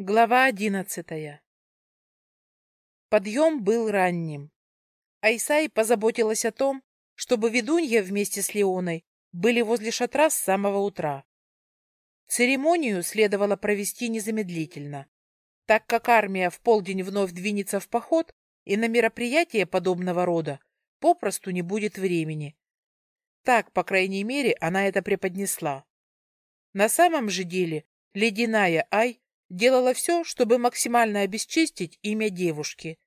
Глава одиннадцатая Подъем был ранним. Айсай позаботилась о том, чтобы ведунья вместе с Леоной были возле шатра с самого утра. Церемонию следовало провести незамедлительно, так как армия в полдень вновь двинется в поход, и на мероприятие подобного рода попросту не будет времени. Так, по крайней мере, она это преподнесла. На самом же деле, ледяная Ай делала все, чтобы максимально обесчестить имя девушки.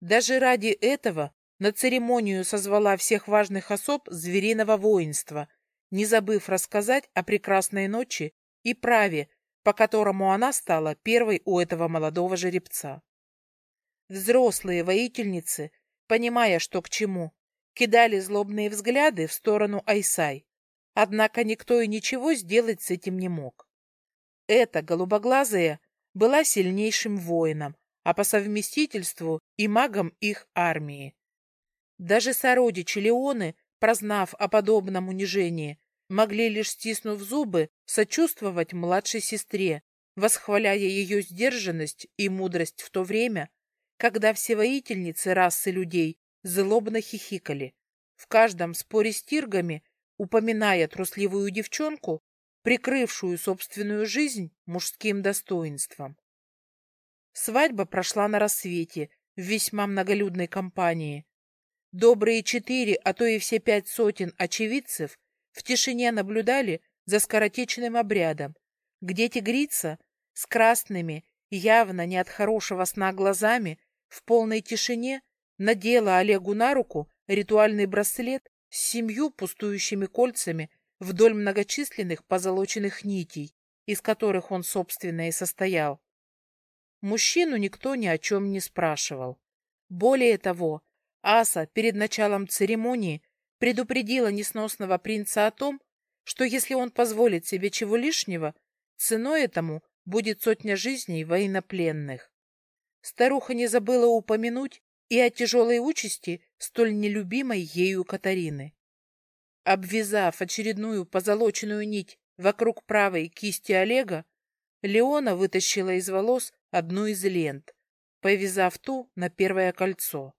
Даже ради этого на церемонию созвала всех важных особ звериного воинства, не забыв рассказать о прекрасной ночи и праве, по которому она стала первой у этого молодого жеребца. Взрослые воительницы, понимая, что к чему, кидали злобные взгляды в сторону Айсай, однако никто и ничего сделать с этим не мог. Эта голубоглазая была сильнейшим воином, а по совместительству и магом их армии. Даже сородичи Леоны, прознав о подобном унижении, могли лишь стиснув зубы сочувствовать младшей сестре, восхваляя ее сдержанность и мудрость в то время, когда все воительницы расы людей злобно хихикали, в каждом споре с тиргами, упоминая трусливую девчонку, прикрывшую собственную жизнь мужским достоинством. Свадьба прошла на рассвете в весьма многолюдной компании. Добрые четыре, а то и все пять сотен очевидцев в тишине наблюдали за скоротечным обрядом, где тигрица с красными, явно не от хорошего сна глазами, в полной тишине надела Олегу на руку ритуальный браслет с семью пустующими кольцами вдоль многочисленных позолоченных нитей, из которых он, собственно, и состоял. Мужчину никто ни о чем не спрашивал. Более того, Аса перед началом церемонии предупредила несносного принца о том, что если он позволит себе чего лишнего, ценой этому будет сотня жизней военнопленных. Старуха не забыла упомянуть и о тяжелой участи столь нелюбимой ею Катарины. Обвязав очередную позолоченную нить вокруг правой кисти Олега, Леона вытащила из волос одну из лент, повязав ту на первое кольцо.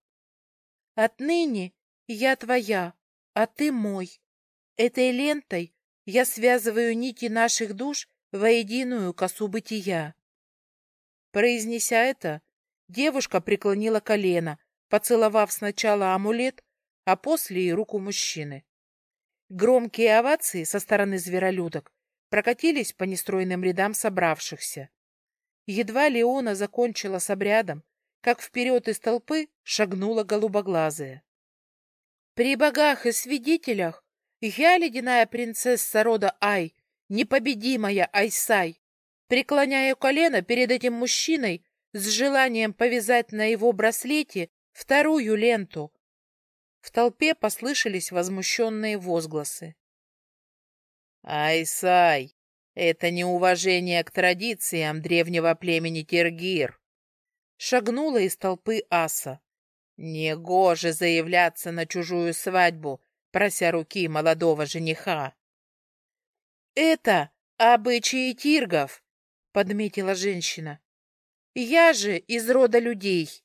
«Отныне я твоя, а ты мой. Этой лентой я связываю нити наших душ воединую косу бытия». Произнеся это, девушка преклонила колено, поцеловав сначала амулет, а после и руку мужчины. Громкие овации со стороны зверолюдок прокатились по нестройным рядам собравшихся. Едва Леона закончила с обрядом, как вперед из толпы шагнула голубоглазая. «При богах и свидетелях я, ледяная принцесса рода Ай, непобедимая Айсай, преклоняю колено перед этим мужчиной с желанием повязать на его браслете вторую ленту, в толпе послышались возмущенные возгласы. «Айсай, это неуважение к традициям древнего племени Тергир!» Шагнула из толпы аса. «Негоже заявляться на чужую свадьбу, прося руки молодого жениха!» «Это обычаи тиргов!» — подметила женщина. «Я же из рода людей!»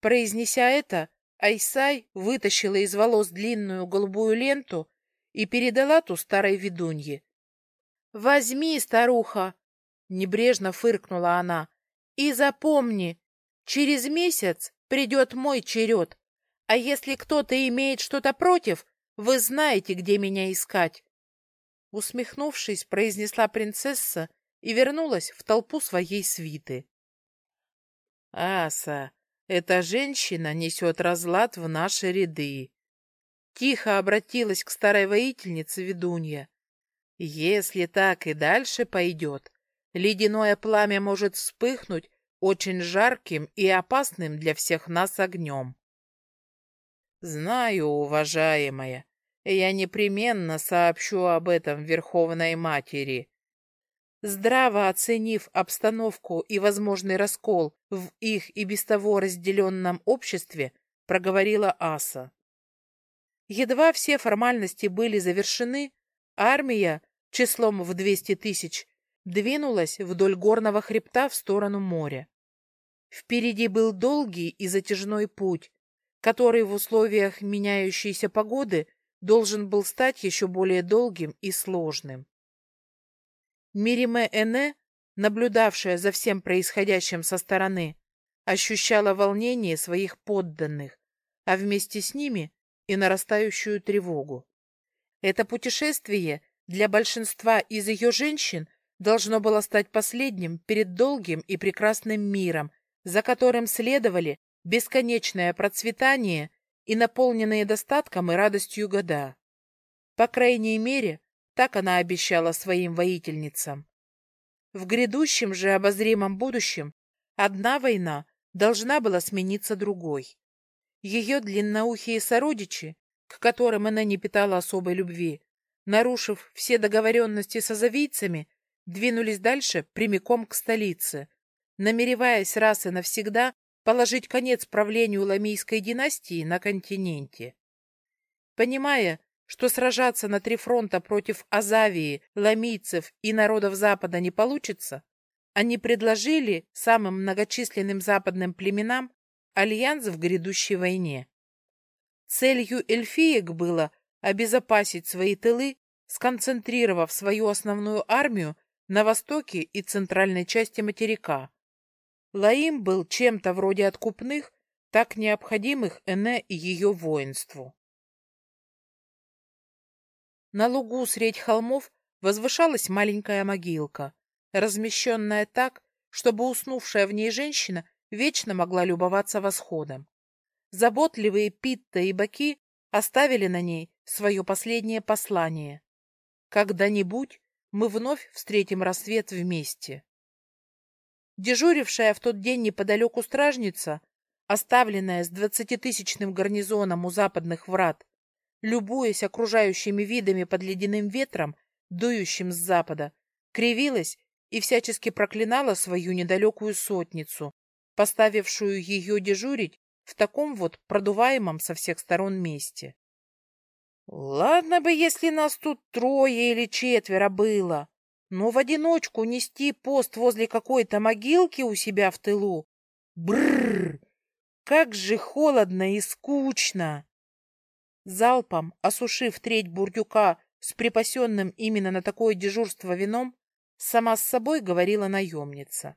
Произнеся это, Айсай вытащила из волос длинную голубую ленту и передала ту старой ведунье. — Возьми, старуха! — небрежно фыркнула она. — И запомни, через месяц придет мой черед, а если кто-то имеет что-то против, вы знаете, где меня искать. Усмехнувшись, произнесла принцесса и вернулась в толпу своей свиты. — Аса, эта женщина несет разлад в наши ряды. Тихо обратилась к старой воительнице ведунья. Если так и дальше пойдет, ледяное пламя может вспыхнуть очень жарким и опасным для всех нас огнем. Знаю, уважаемая, я непременно сообщу об этом Верховной Матери. Здраво оценив обстановку и возможный раскол в их и без того разделенном обществе, проговорила Аса. Едва все формальности были завершены, армия числом в двести тысяч двинулась вдоль горного хребта в сторону моря. Впереди был долгий и затяжной путь, который в условиях меняющейся погоды должен был стать еще более долгим и сложным. Мириме Эне, наблюдавшая за всем происходящим со стороны, ощущала волнение своих подданных, а вместе с ними и нарастающую тревогу. Это путешествие для большинства из ее женщин должно было стать последним перед долгим и прекрасным миром, за которым следовали бесконечное процветание и наполненные достатком и радостью года. По крайней мере, так она обещала своим воительницам. В грядущем же обозримом будущем одна война должна была смениться другой. Ее длинноухие сородичи, к которым она не питала особой любви, нарушив все договоренности с азовийцами, двинулись дальше прямиком к столице, намереваясь раз и навсегда положить конец правлению ламийской династии на континенте. Понимая, что сражаться на три фронта против Азавии, ламийцев и народов Запада не получится, они предложили самым многочисленным западным племенам альянс в грядущей войне. Целью эльфиек было обезопасить свои тылы, сконцентрировав свою основную армию на востоке и центральной части материка. Лаим был чем-то вроде откупных, так необходимых Эне и ее воинству. На лугу средь холмов возвышалась маленькая могилка, размещенная так, чтобы уснувшая в ней женщина вечно могла любоваться восходом. Заботливые Питта и Баки оставили на ней свое последнее послание. Когда-нибудь мы вновь встретим рассвет вместе. Дежурившая в тот день неподалеку стражница, оставленная с двадцатитысячным гарнизоном у западных врат, любуясь окружающими видами под ледяным ветром, дующим с запада, кривилась и всячески проклинала свою недалекую сотницу, поставившую ее дежурить в таком вот продуваемом со всех сторон месте. Ладно бы, если нас тут трое или четверо было, но в одиночку нести пост возле какой-то могилки у себя в тылу. Бррр! Как же холодно и скучно! Залпом, осушив треть бурдюка с припасенным именно на такое дежурство вином, сама с собой говорила наемница.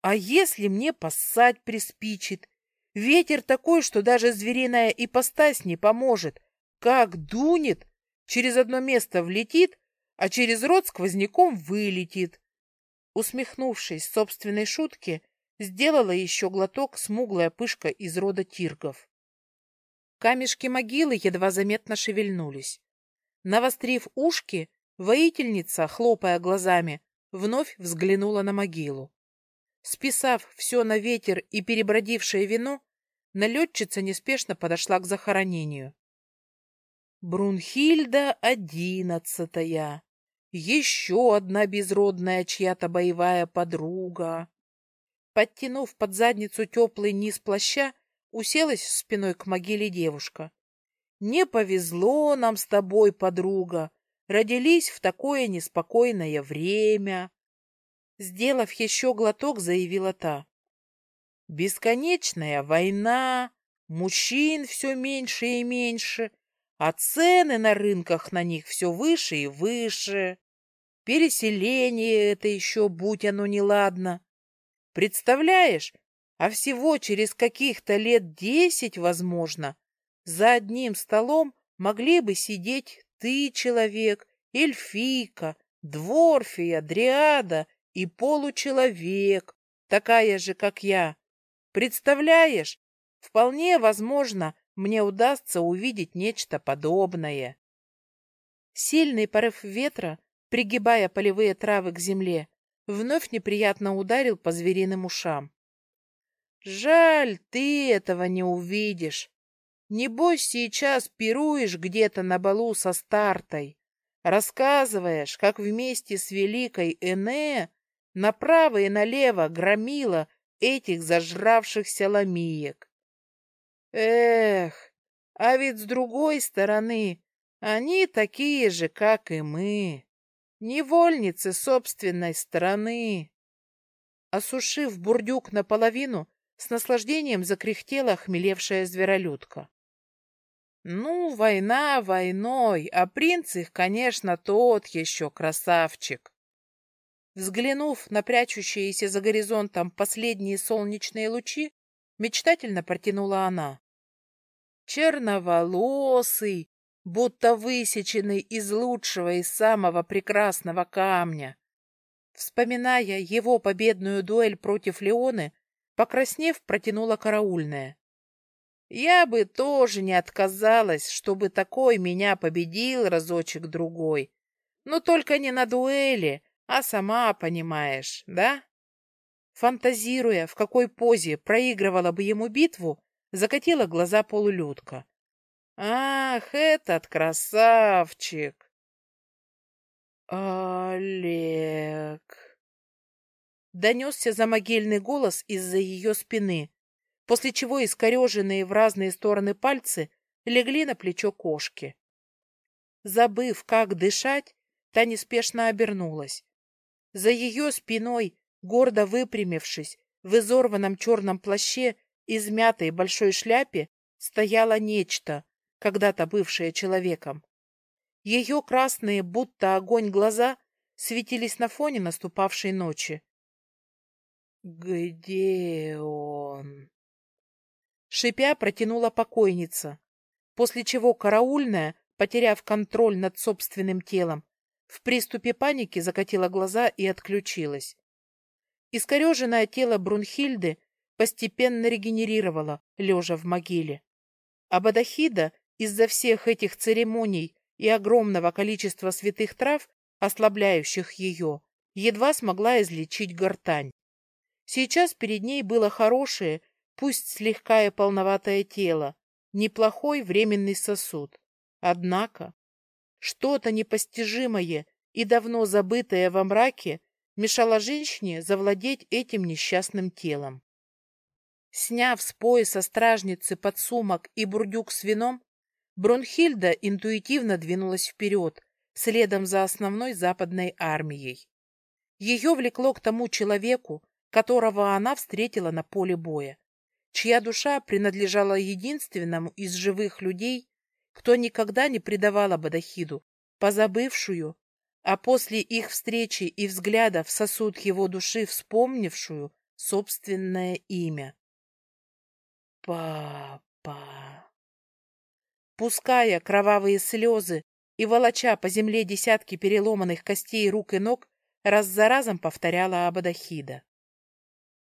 А если мне поссать приспичит? Ветер такой, что даже звериная ипостась не поможет. Как дунет, через одно место влетит, а через рот сквозняком вылетит. Усмехнувшись собственной шутке, сделала еще глоток смуглая пышка из рода тиргов. Камешки могилы едва заметно шевельнулись. Навострив ушки, воительница, хлопая глазами, вновь взглянула на могилу. Списав все на ветер и перебродившее вино, налетчица неспешно подошла к захоронению. Брунхильда одиннадцатая. Еще одна безродная чья-то боевая подруга. Подтянув под задницу теплый низ плаща, уселась спиной к могиле девушка. Не повезло нам с тобой, подруга. Родились в такое неспокойное время. Сделав еще глоток, заявила та. Бесконечная война, мужчин все меньше и меньше, а цены на рынках на них все выше и выше. Переселение это еще, будь оно неладно. Представляешь, а всего через каких-то лет десять, возможно, за одним столом могли бы сидеть ты, человек, эльфийка, дворфия, дриада и получеловек, такая же, как я. Представляешь, вполне возможно, мне удастся увидеть нечто подобное. Сильный порыв ветра, пригибая полевые травы к земле, вновь неприятно ударил по звериным ушам. Жаль, ты этого не увидишь. Небось, сейчас пируешь где-то на балу со стартой, рассказываешь, как вместе с великой Эне направо и налево громила этих зажравшихся ламиек. Эх, а ведь с другой стороны они такие же, как и мы. невольницы собственной страны. Осушив бурдюк наполовину, с наслаждением закряхтела охмелевшая зверолюдка. Ну, война войной, а принц их, конечно, тот еще красавчик. Взглянув на прячущиеся за горизонтом последние солнечные лучи, мечтательно протянула она. Черноволосый, будто высеченный из лучшего и самого прекрасного камня. Вспоминая его победную дуэль против Леоны, покраснев, протянула караульная. Я бы тоже не отказалась, чтобы такой меня победил разочек-другой. Но только не на дуэли, а сама понимаешь, да? Фантазируя, в какой позе проигрывала бы ему битву, закатила глаза полулюдка. Ах, этот красавчик! Олег! Донесся замогильный голос из-за ее спины, после чего искореженные в разные стороны пальцы легли на плечо кошки. Забыв, как дышать, та неспешно обернулась. За ее спиной, гордо выпрямившись, в изорванном черном плаще, измятой большой шляпе, стояло нечто, когда-то бывшее человеком. Ее красные, будто огонь глаза, светились на фоне наступавшей ночи. «Где он?» Шипя протянула покойница, после чего караульная, потеряв контроль над собственным телом, в приступе паники закатила глаза и отключилась. Искореженное тело Брунхильды постепенно регенерировало, лежа в могиле. А Бадахида из-за всех этих церемоний и огромного количества святых трав, ослабляющих ее, едва смогла излечить гортань. Сейчас перед ней было хорошее, пусть слегка и полноватое тело, неплохой временный сосуд. Однако что-то непостижимое и давно забытое во мраке мешало женщине завладеть этим несчастным телом. Сняв с пояса стражницы подсумок и бурдюк с вином, Бронхильда интуитивно двинулась вперед, следом за основной западной армией. Ее влекло к тому человеку, которого она встретила на поле боя, чья душа принадлежала единственному из живых людей, кто никогда не предавала Бадахиду, позабывшую, а после их встречи и взгляда в сосуд его души вспомнившую собственное имя. Папа. Пуская кровавые слезы и волоча по земле десятки переломанных костей рук и ног, раз за разом повторяла Абадахида.